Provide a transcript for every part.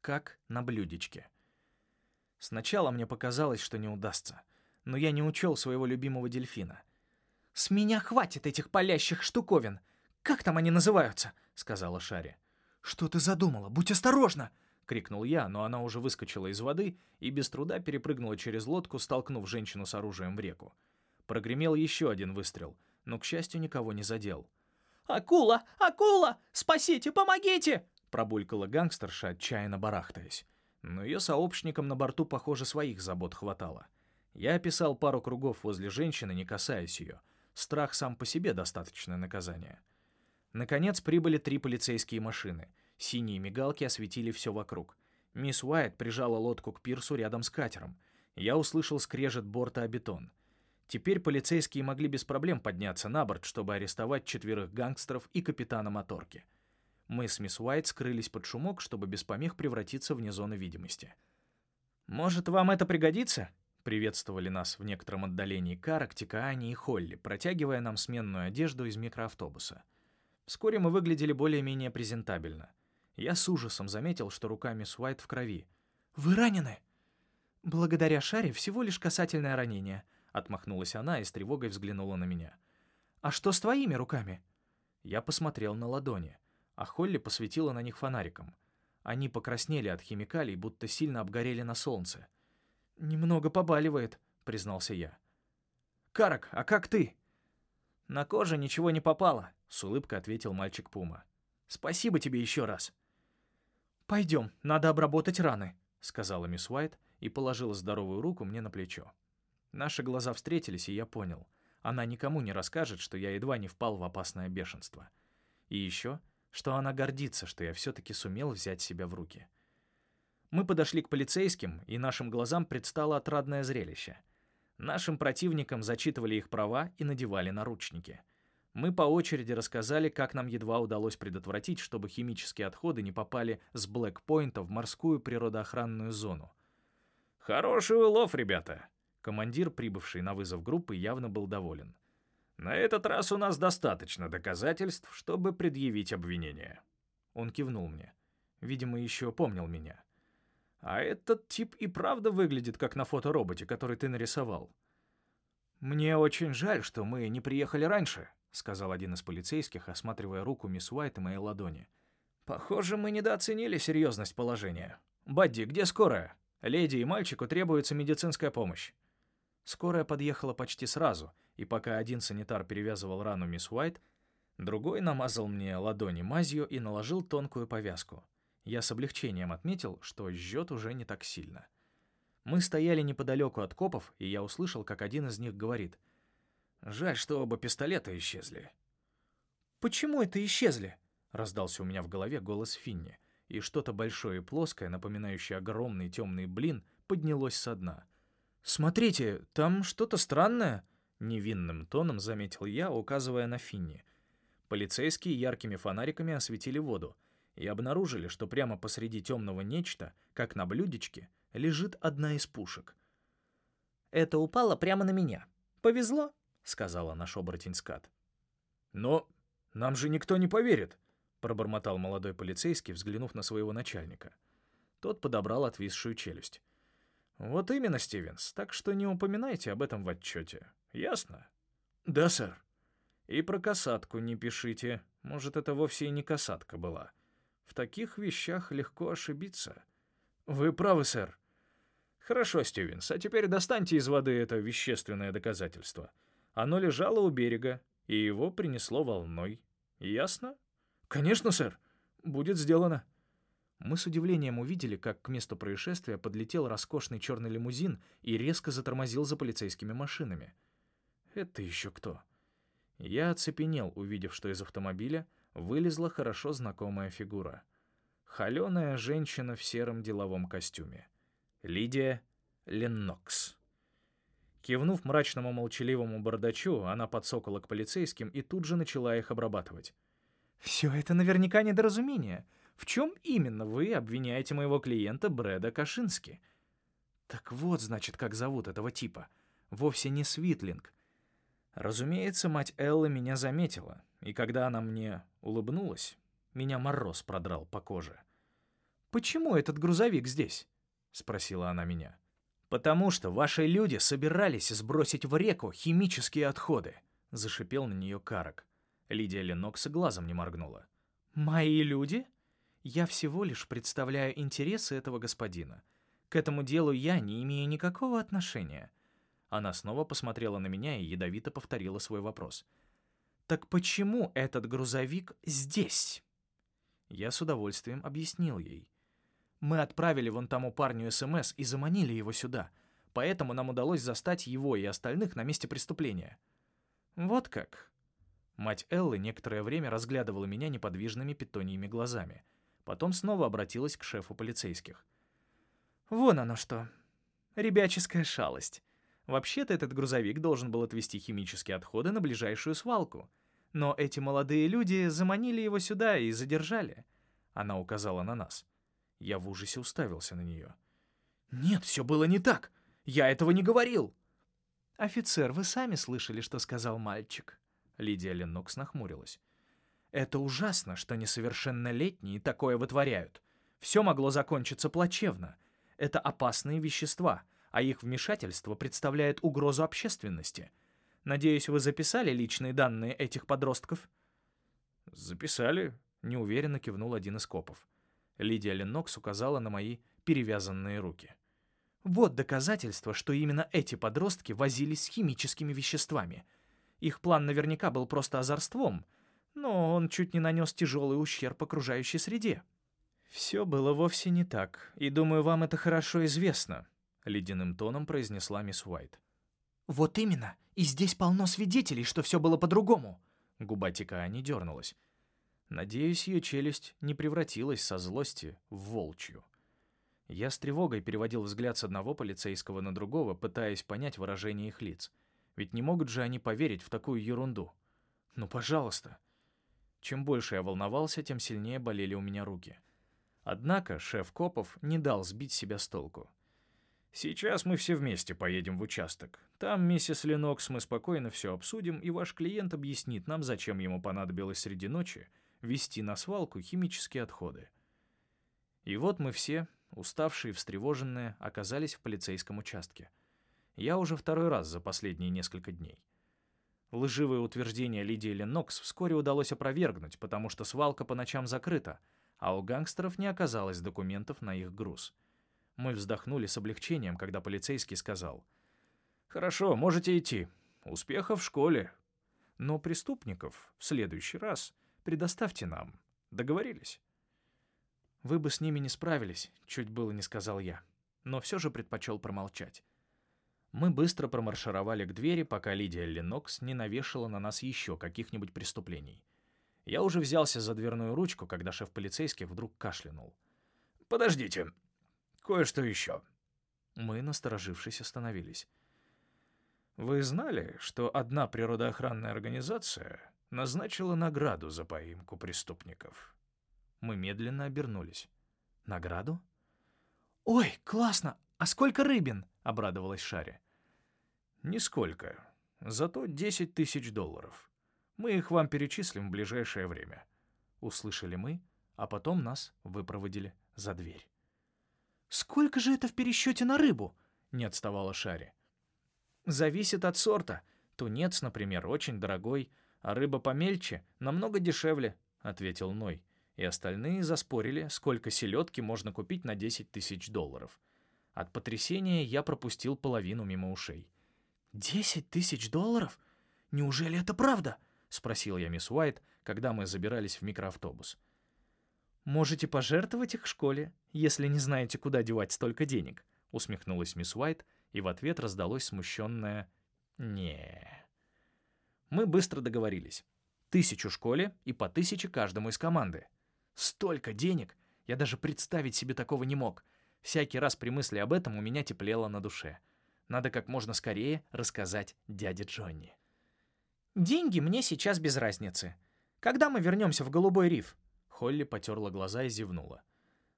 как на блюдечке. Сначала мне показалось, что не удастся, но я не учел своего любимого дельфина. «С меня хватит этих палящих штуковин! Как там они называются?» — сказала Шари. «Что ты задумала? Будь осторожна!» — крикнул я, но она уже выскочила из воды и без труда перепрыгнула через лодку, столкнув женщину с оружием в реку. Прогремел еще один выстрел, но, к счастью, никого не задел. «Акула! Акула! Спасите! Помогите!» — пробулькала гангстерша, отчаянно барахтаясь. Но ее сообщникам на борту, похоже, своих забот хватало. Я описал пару кругов возле женщины, не касаясь ее. Страх сам по себе достаточное наказание. Наконец прибыли три полицейские машины. Синие мигалки осветили все вокруг. Мисс Уайт прижала лодку к пирсу рядом с катером. Я услышал скрежет борта о бетон. Теперь полицейские могли без проблем подняться на борт, чтобы арестовать четверых гангстеров и капитана моторки. Мы с мисс Уайт скрылись под шумок, чтобы без помех превратиться вне зоны видимости. «Может, вам это пригодится?» Приветствовали нас в некотором отдалении Карак, Тикаани и Холли, протягивая нам сменную одежду из микроавтобуса. Вскоре мы выглядели более-менее презентабельно. Я с ужасом заметил, что рука мисс Уайт в крови. «Вы ранены?» «Благодаря Шаре всего лишь касательное ранение», — отмахнулась она и с тревогой взглянула на меня. «А что с твоими руками?» Я посмотрел на ладони, а Холли посветила на них фонариком. Они покраснели от химикалий, будто сильно обгорели на солнце. «Немного побаливает», — признался я. «Карак, а как ты?» «На коже ничего не попало», — с улыбкой ответил мальчик Пума. «Спасибо тебе еще раз». «Пойдем, надо обработать раны», — сказала мисс Уайт и положила здоровую руку мне на плечо. Наши глаза встретились, и я понял. Она никому не расскажет, что я едва не впал в опасное бешенство. И еще, что она гордится, что я все-таки сумел взять себя в руки. Мы подошли к полицейским, и нашим глазам предстало отрадное зрелище. Нашим противникам зачитывали их права и надевали наручники. Мы по очереди рассказали, как нам едва удалось предотвратить, чтобы химические отходы не попали с Блэкпойнта в морскую природоохранную зону. «Хороший улов, ребята!» Командир, прибывший на вызов группы, явно был доволен. «На этот раз у нас достаточно доказательств, чтобы предъявить обвинение». Он кивнул мне. Видимо, еще помнил меня. А этот тип и правда выглядит как на фотороботе, который ты нарисовал. Мне очень жаль, что мы не приехали раньше, сказал один из полицейских, осматривая руку мисс Уайт и моей ладони. Похоже, мы недооценили серьезность положения. Бадди, где скорая? Леди и мальчику требуется медицинская помощь. Скорая подъехала почти сразу, и пока один санитар перевязывал рану мисс Уайт, другой намазал мне ладони мазью и наложил тонкую повязку. Я с облегчением отметил, что жжет уже не так сильно. Мы стояли неподалеку от копов, и я услышал, как один из них говорит. «Жаль, что оба пистолета исчезли». «Почему это исчезли?» — раздался у меня в голове голос Финни, и что-то большое и плоское, напоминающее огромный темный блин, поднялось со дна. «Смотрите, там что-то странное», — невинным тоном заметил я, указывая на Финни. Полицейские яркими фонариками осветили воду — и обнаружили, что прямо посреди темного нечто, как на блюдечке, лежит одна из пушек. «Это упало прямо на меня. Повезло», — сказала наш оборотень Скат. «Но нам же никто не поверит», — пробормотал молодой полицейский, взглянув на своего начальника. Тот подобрал отвисшую челюсть. «Вот именно, Стивенс, так что не упоминайте об этом в отчете. Ясно?» «Да, сэр». «И про касатку не пишите. Может, это вовсе и не касатка была. В таких вещах легко ошибиться. Вы правы, сэр. Хорошо, Стивенс, а теперь достаньте из воды это вещественное доказательство. Оно лежало у берега, и его принесло волной. Ясно? Конечно, сэр. Будет сделано. Мы с удивлением увидели, как к месту происшествия подлетел роскошный черный лимузин и резко затормозил за полицейскими машинами. Это еще кто? Я оцепенел, увидев, что из автомобиля вылезла хорошо знакомая фигура. Холеная женщина в сером деловом костюме. Лидия Леннокс. Кивнув мрачному молчаливому бардачу, она подсокола к полицейским и тут же начала их обрабатывать. «Все это наверняка недоразумение. В чем именно вы обвиняете моего клиента Брэда Кашински?» «Так вот, значит, как зовут этого типа. Вовсе не Свитлинг. Разумеется, мать Эллы меня заметила, и когда она мне улыбнулась, меня мороз продрал по коже. «Почему этот грузовик здесь?» — спросила она меня. «Потому что ваши люди собирались сбросить в реку химические отходы», — зашипел на нее Карак. Лидия Ленокс глазом не моргнула. «Мои люди? Я всего лишь представляю интересы этого господина. К этому делу я не имею никакого отношения». Она снова посмотрела на меня и ядовито повторила свой вопрос. «Так почему этот грузовик здесь?» Я с удовольствием объяснил ей. Мы отправили вон тому парню СМС и заманили его сюда, поэтому нам удалось застать его и остальных на месте преступления. Вот как. Мать Эллы некоторое время разглядывала меня неподвижными питоньими глазами. Потом снова обратилась к шефу полицейских. «Вон оно что. Ребяческая шалость. Вообще-то этот грузовик должен был отвезти химические отходы на ближайшую свалку. Но эти молодые люди заманили его сюда и задержали». Она указала на нас. Я в ужасе уставился на нее. «Нет, все было не так. Я этого не говорил!» «Офицер, вы сами слышали, что сказал мальчик?» Лидия Леннокс нахмурилась. «Это ужасно, что несовершеннолетние такое вытворяют. Все могло закончиться плачевно. Это опасные вещества, а их вмешательство представляет угрозу общественности. Надеюсь, вы записали личные данные этих подростков?» «Записали», — неуверенно кивнул один из копов. Лидия Леннокс указала на мои перевязанные руки. Вот доказательство, что именно эти подростки возились с химическими веществами. Их план наверняка был просто озорством, но он чуть не нанес тяжелый ущерб окружающей среде. «Все было вовсе не так, и думаю, вам это хорошо известно», — ледяным тоном произнесла мисс Уайт. «Вот именно, и здесь полно свидетелей, что все было по-другому», — губа Тикаани дернулась. Надеюсь, ее челюсть не превратилась со злости в волчью. Я с тревогой переводил взгляд с одного полицейского на другого, пытаясь понять выражение их лиц. Ведь не могут же они поверить в такую ерунду. Ну, пожалуйста. Чем больше я волновался, тем сильнее болели у меня руки. Однако шеф Копов не дал сбить себя с толку. «Сейчас мы все вместе поедем в участок. Там, миссис Ленокс, мы спокойно все обсудим, и ваш клиент объяснит нам, зачем ему понадобилось среди ночи вести на свалку химические отходы. И вот мы все, уставшие и встревоженные, оказались в полицейском участке. Я уже второй раз за последние несколько дней. Лживое утверждение Лидии Ленокс вскоре удалось опровергнуть, потому что свалка по ночам закрыта, а у гангстеров не оказалось документов на их груз. Мы вздохнули с облегчением, когда полицейский сказал, «Хорошо, можете идти. Успехов в школе. Но преступников в следующий раз предоставьте нам. Договорились?» «Вы бы с ними не справились», — чуть было не сказал я, но все же предпочел промолчать. Мы быстро промаршировали к двери, пока Лидия Ленокс не навешала на нас еще каких-нибудь преступлений. Я уже взялся за дверную ручку, когда шеф полицейских вдруг кашлянул. «Подождите, кое-что еще». Мы, насторожившись, остановились. «Вы знали, что одна природоохранная организация назначила награду за поимку преступников. Мы медленно обернулись. Награду? «Ой, классно! А сколько рыбин?» — обрадовалась Шаре. «Нисколько. Зато 10 тысяч долларов. Мы их вам перечислим в ближайшее время». Услышали мы, а потом нас выпроводили за дверь. «Сколько же это в пересчете на рыбу?» — не отставала Шаре. «Зависит от сорта. Тунец, например, очень дорогой, а рыба помельче намного дешевле», — ответил Ной, и остальные заспорили, сколько селедки можно купить на 10 тысяч долларов. От потрясения я пропустил половину мимо ушей. «Десять тысяч долларов? Неужели это правда?» — спросил я мисс Уайт, когда мы забирались в микроавтобус. «Можете пожертвовать их в школе, если не знаете, куда девать столько денег», — усмехнулась мисс Уайт, и в ответ раздалось смущенное «не». Мы быстро договорились. Тысячу школе и по тысяче каждому из команды. Столько денег! Я даже представить себе такого не мог. Всякий раз при мысли об этом у меня теплело на душе. Надо как можно скорее рассказать дяде Джонни. «Деньги мне сейчас без разницы. Когда мы вернемся в Голубой риф?» Холли потерла глаза и зевнула.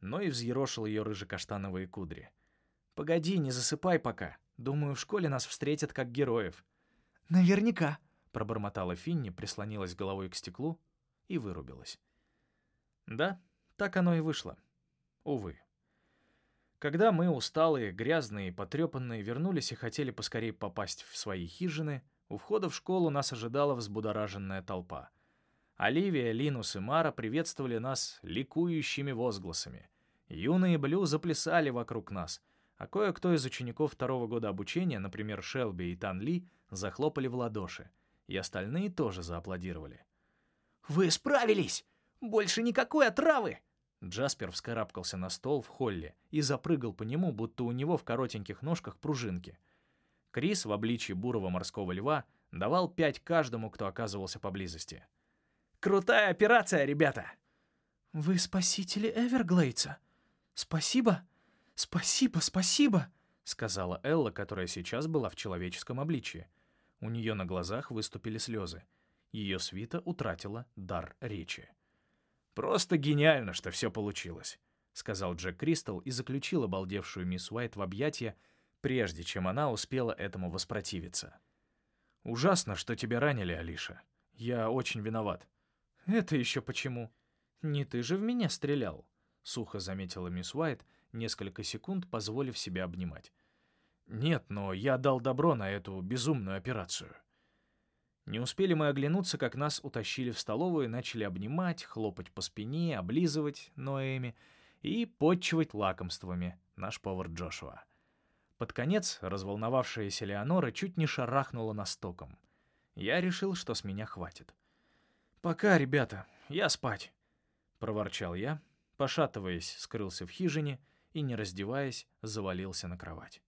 Но и взъерошил ее рыжекаштановые кудри. «Погоди, не засыпай пока. Думаю, в школе нас встретят как героев». «Наверняка», пробормотала Финни, прислонилась головой к стеклу и вырубилась. Да, так оно и вышло. Увы. Когда мы, усталые, грязные и потрепанные, вернулись и хотели поскорее попасть в свои хижины, у входа в школу нас ожидала взбудораженная толпа. Оливия, Линус и Мара приветствовали нас ликующими возгласами. Юные Блю заплясали вокруг нас, а кое-кто из учеников второго года обучения, например, Шелби и Тан Ли, захлопали в ладоши, и остальные тоже зааплодировали. «Вы справились! Больше никакой отравы!» Джаспер вскарабкался на стол в холле и запрыгал по нему, будто у него в коротеньких ножках пружинки. Крис в обличье бурого морского льва давал пять каждому, кто оказывался поблизости. «Крутая операция, ребята!» «Вы спасители Эверглейца! Спасибо! Спасибо, спасибо!» — сказала Элла, которая сейчас была в человеческом обличье. У нее на глазах выступили слезы. Ее свита утратила дар речи. «Просто гениально, что все получилось», — сказал Джек Кристал и заключил обалдевшую мисс Уайт в объятия, прежде чем она успела этому воспротивиться. «Ужасно, что тебя ранили, Алиша. Я очень виноват». «Это еще почему?» «Не ты же в меня стрелял», — сухо заметила мисс Уайт, несколько секунд позволив себя обнимать. «Нет, но я дал добро на эту безумную операцию». Не успели мы оглянуться, как нас утащили в столовую и начали обнимать, хлопать по спине, облизывать Ноэми и подчивать лакомствами наш повар Джошуа. Под конец разволновавшаяся Леонора чуть не шарахнула нас током. Я решил, что с меня хватит. «Пока, ребята, я спать», — проворчал я, пошатываясь, скрылся в хижине и, не раздеваясь, завалился на кровать.